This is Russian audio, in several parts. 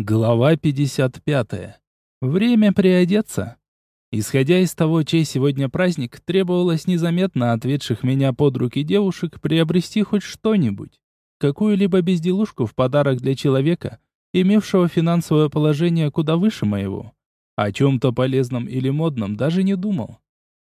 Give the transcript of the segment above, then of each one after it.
Глава 55. Время приодеться. Исходя из того, чей сегодня праздник, требовалось незаметно ответших меня под руки девушек приобрести хоть что-нибудь. Какую-либо безделушку в подарок для человека, имевшего финансовое положение куда выше моего. О чем-то полезном или модном даже не думал.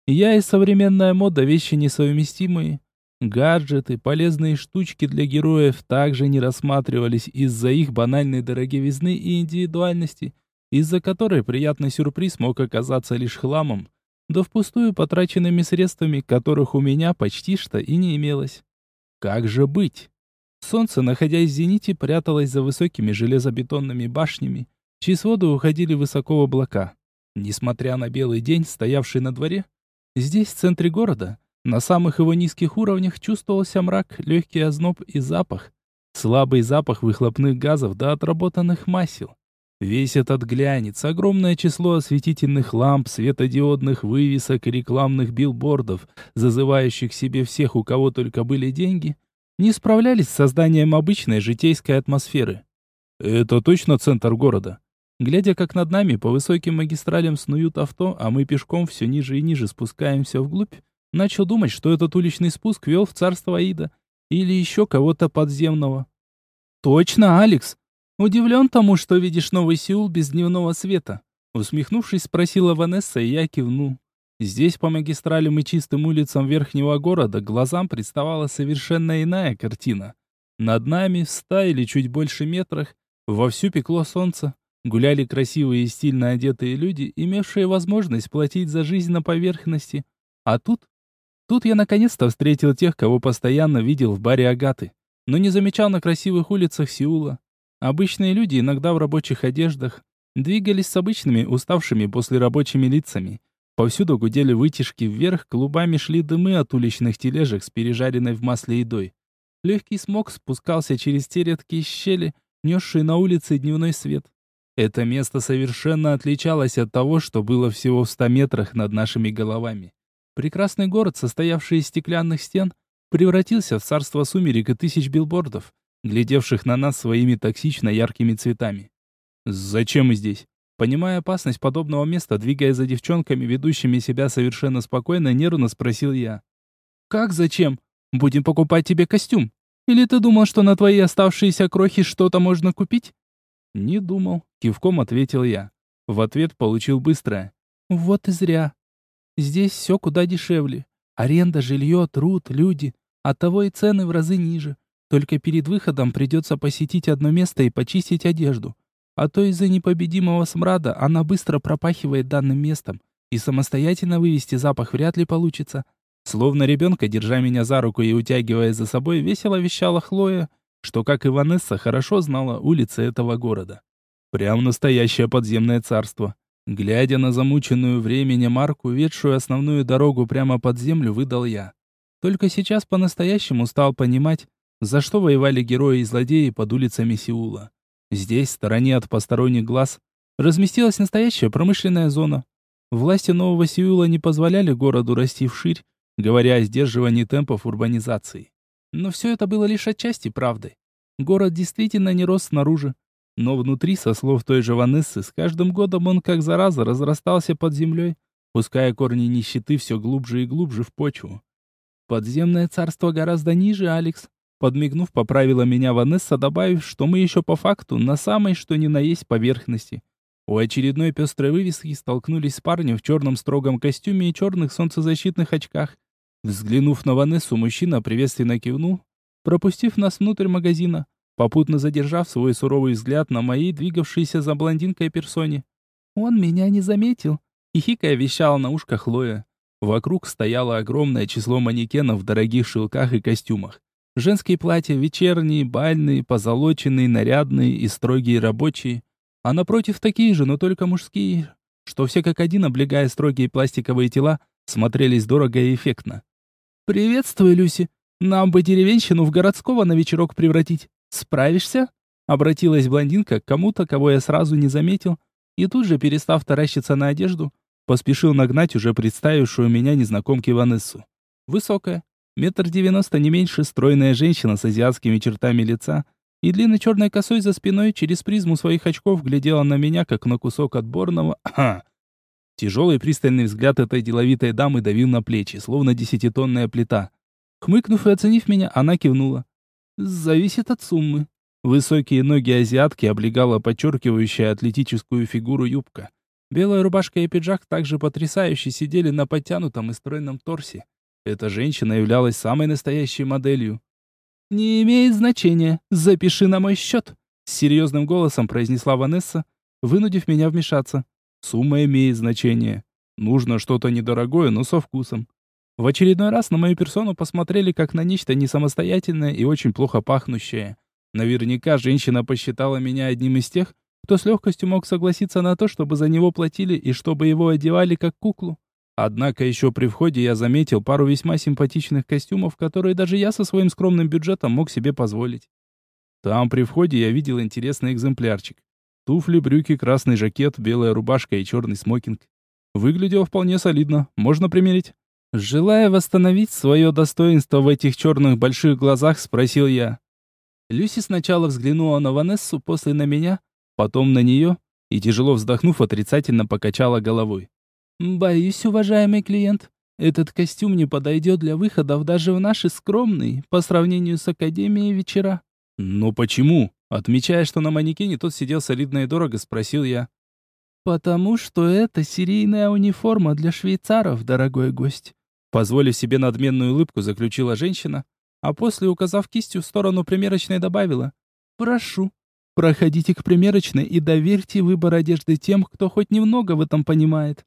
Я и современная мода вещи несовместимые, Гаджеты, полезные штучки для героев также не рассматривались из-за их банальной дороговизны и индивидуальности, из-за которой приятный сюрприз мог оказаться лишь хламом, да впустую потраченными средствами, которых у меня почти что и не имелось. Как же быть? Солнце, находясь в зените, пряталось за высокими железобетонными башнями, чьи своды уходили высоко в облака. Несмотря на белый день, стоявший на дворе, здесь, в центре города, на самых его низких уровнях чувствовался мрак, легкий озноб и запах. Слабый запах выхлопных газов до отработанных масел. Весь этот глянец, огромное число осветительных ламп, светодиодных вывесок и рекламных билбордов, зазывающих себе всех, у кого только были деньги, не справлялись с созданием обычной житейской атмосферы. Это точно центр города. Глядя, как над нами по высоким магистралям снуют авто, а мы пешком все ниже и ниже спускаемся вглубь, Начал думать, что этот уличный спуск вел в царство Аида. Или еще кого-то подземного. «Точно, Алекс! Удивлен тому, что видишь новый Сеул без дневного света?» Усмехнувшись, спросила Ванесса, и я кивнул. Здесь по магистралям и чистым улицам верхнего города глазам представала совершенно иная картина. Над нами, в ста или чуть больше метрах, вовсю пекло солнце. Гуляли красивые и стильно одетые люди, имевшие возможность платить за жизнь на поверхности. А тут Тут я наконец-то встретил тех, кого постоянно видел в баре Агаты, но не замечал на красивых улицах Сеула. Обычные люди, иногда в рабочих одеждах, двигались с обычными, уставшими после рабочими лицами. Повсюду гудели вытяжки вверх, клубами шли дымы от уличных тележек с пережаренной в масле едой. Легкий смог спускался через те редкие щели, несшие на улице дневной свет. Это место совершенно отличалось от того, что было всего в ста метрах над нашими головами. Прекрасный город, состоявший из стеклянных стен, превратился в царство сумерек и тысяч билбордов, глядевших на нас своими токсично яркими цветами. «Зачем мы здесь?» Понимая опасность подобного места, двигая за девчонками, ведущими себя совершенно спокойно, нервно спросил я. «Как зачем? Будем покупать тебе костюм? Или ты думал, что на твои оставшиеся крохи что-то можно купить?» «Не думал», — кивком ответил я. В ответ получил быстрое. «Вот и зря. Здесь все куда дешевле. Аренда, жилье, труд, люди. Оттого и цены в разы ниже. Только перед выходом придется посетить одно место и почистить одежду. А то из-за непобедимого смрада она быстро пропахивает данным местом, и самостоятельно вывести запах вряд ли получится. Словно ребенка, держа меня за руку и утягивая за собой, весело вещала Хлоя, что, как и Ванесса, хорошо знала улицы этого города. Прям настоящее подземное царство. Глядя на замученную временем марку, ведшую основную дорогу прямо под землю, выдал я. Только сейчас по-настоящему стал понимать, за что воевали герои и злодеи под улицами Сеула. Здесь, в стороне от посторонних глаз, разместилась настоящая промышленная зона. Власти нового Сеула не позволяли городу расти вширь, говоря о сдерживании темпов урбанизации. Но все это было лишь отчасти правдой. Город действительно не рос снаружи, но внутри, со слов той же Ванессы, с каждым годом он как зараза разрастался под землей, пуская корни нищеты все глубже и глубже в почву. Подземное царство гораздо ниже, Алекс. Подмигнув, поправила меня Ванесса, добавив, что мы еще по факту на самой что ни на есть поверхности. У очередной пестрой вывески столкнулись с парнем в черном строгом костюме и черных солнцезащитных очках. Взглянув на Ванессу, мужчина приветственно кивнул, пропустив нас внутрь магазина попутно задержав свой суровый взгляд на моей двигавшейся за блондинкой персоне. «Он меня не заметил», — хихикая вещала на ушко Хлоя. Вокруг стояло огромное число манекенов в дорогих шелках и костюмах. Женские платья вечерние, бальные, позолоченные, нарядные и строгие рабочие. А напротив такие же, но только мужские, что все как один, облегая строгие пластиковые тела, смотрелись дорого и эффектно. «Приветствую, Люси. Нам бы деревенщину в городского на вечерок превратить. «Справишься?» — обратилась блондинка к кому-то, кого я сразу не заметил, и тут же, перестав таращиться на одежду, поспешил нагнать уже представившую меня незнакомки Ванессу. Высокая, метр девяносто не меньше, стройная женщина с азиатскими чертами лица, и длинной черной косой за спиной через призму своих очков глядела на меня, как на кусок отборного... Тяжелый пристальный взгляд этой деловитой дамы давил на плечи, словно десятитонная плита. Хмыкнув и оценив меня, она кивнула. «Зависит от суммы». Высокие ноги азиатки облегала подчеркивающая атлетическую фигуру юбка. Белая рубашка и пиджак также потрясающе сидели на подтянутом и стройном торсе. Эта женщина являлась самой настоящей моделью. «Не имеет значения. Запиши на мой счет», — с серьезным голосом произнесла Ванесса, вынудив меня вмешаться. «Сумма имеет значение. Нужно что-то недорогое, но со вкусом». В очередной раз на мою персону посмотрели как на нечто несамостоятельное и очень плохо пахнущее. Наверняка женщина посчитала меня одним из тех, кто с легкостью мог согласиться на то, чтобы за него платили и чтобы его одевали как куклу. Однако еще при входе я заметил пару весьма симпатичных костюмов, которые даже я со своим скромным бюджетом мог себе позволить. Там при входе я видел интересный экземплярчик. Туфли, брюки, красный жакет, белая рубашка и черный смокинг. Выглядело вполне солидно, можно примерить. Желая восстановить свое достоинство в этих черных больших глазах, спросил я. Люси сначала взглянула на Ванессу, после на меня, потом на нее и, тяжело вздохнув, отрицательно покачала головой. «Боюсь, уважаемый клиент, этот костюм не подойдет для выходов даже в наши скромные, по сравнению с Академией, вечера». «Но почему?» Отмечая, что на манекене тот сидел солидно и дорого, спросил я. «Потому что это серийная униформа для швейцаров, дорогой гость». Позволив себе надменную улыбку, заключила женщина, а после, указав кистью в сторону примерочной, добавила. «Прошу, проходите к примерочной и доверьте выбор одежды тем, кто хоть немного в этом понимает.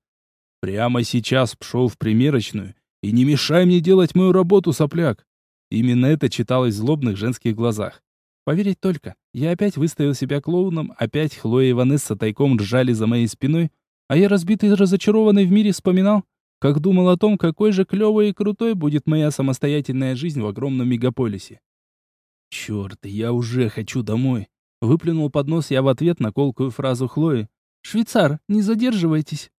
Прямо сейчас пшел в примерочную. И не мешай мне делать мою работу, сопляк. Именно это читалось в злобных женских глазах. Поверить только, я опять выставил себя клоуном, опять Хлоя и Ванесса тайком ржали за моей спиной, а я разбитый и разочарованный в мире вспоминал, как думал о том, какой же клевой и крутой будет моя самостоятельная жизнь в огромном мегаполисе. «Черт, я уже хочу домой!» Выплюнул под нос я в ответ на колкую фразу Хлои. «Швейцар, не задерживайтесь!»